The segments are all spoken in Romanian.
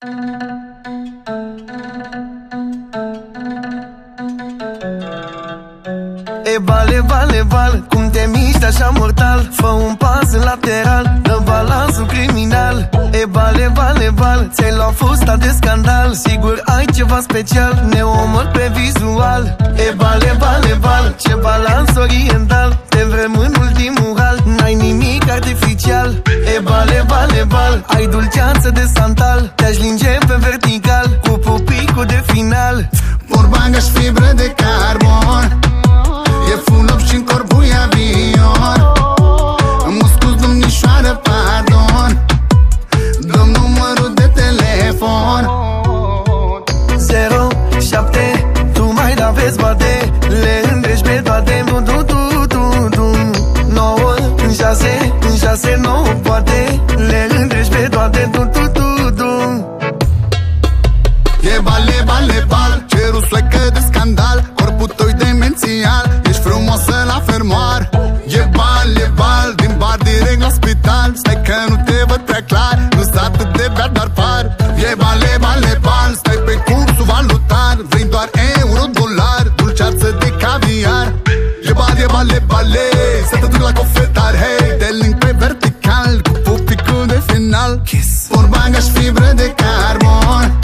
E bale, bale, bal Cum te miști așa mortal? Fă un pas în lateral Dă balansul criminal. E bale, bale, bal Ți-ai luat fusta de scandal. Sigur ai ceva special Ne omor pe vizual. E bale, bale, bal Ce balans oriental bale, bal Ai dulceață de santal Te-aș linge pe vertical Cu pupicul de final. Vorba și fibră de carbon 6 În 6 9 poate. Le îndrești pe toate Tu, tu, tu, tu E bale, bale, bal Cerul suecă de scandal Kiss Vorba și fibră de carbon.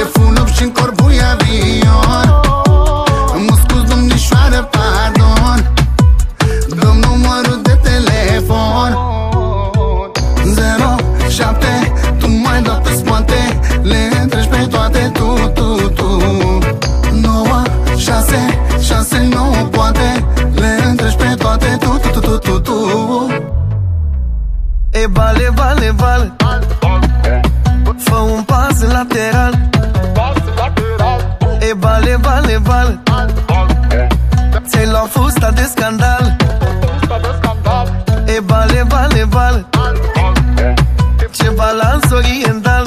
E full up și-n corpul e avion Muscul domnișoară, pardon. Dăm numărul de telefon. 07 Tu mai dau pe spate. Le întreci pe toate Tu, tu, tu. 9, 6, 6, 9 poate E bale, bale, bal Fă un pas în lateral. E bale, bale, bal Ți-ai luat fusta de scandal. E bale, bale, bal Ce balans oriental. E bale